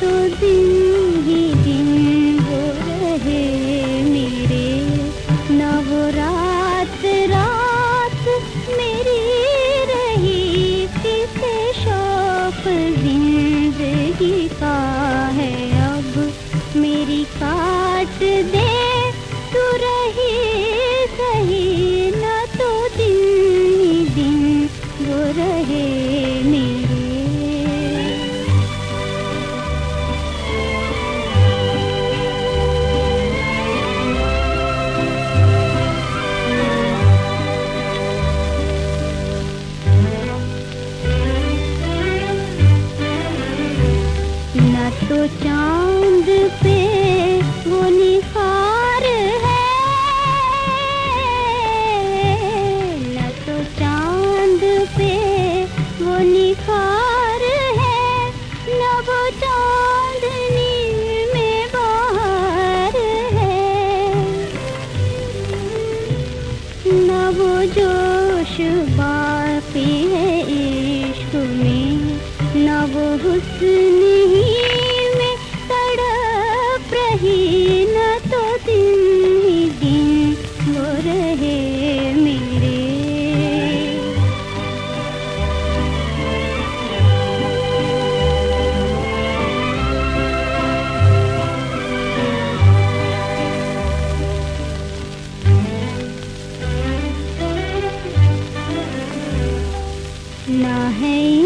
तो दिन ही दिन वो रहे मेरे। न वो रात रात मेरी रही, किसे शौक ज़िंदगी का है अब। मेरी काट दे, तू रही सही, न तो दिन ही दिन वो रहे तो चाँद पे वो निखार है। न तो चाँद पे वो निखार है। न वो चांदनी में बाहर है। न वो जोश बाकी है इश्क में। न वो हुस्न मेरे। ना है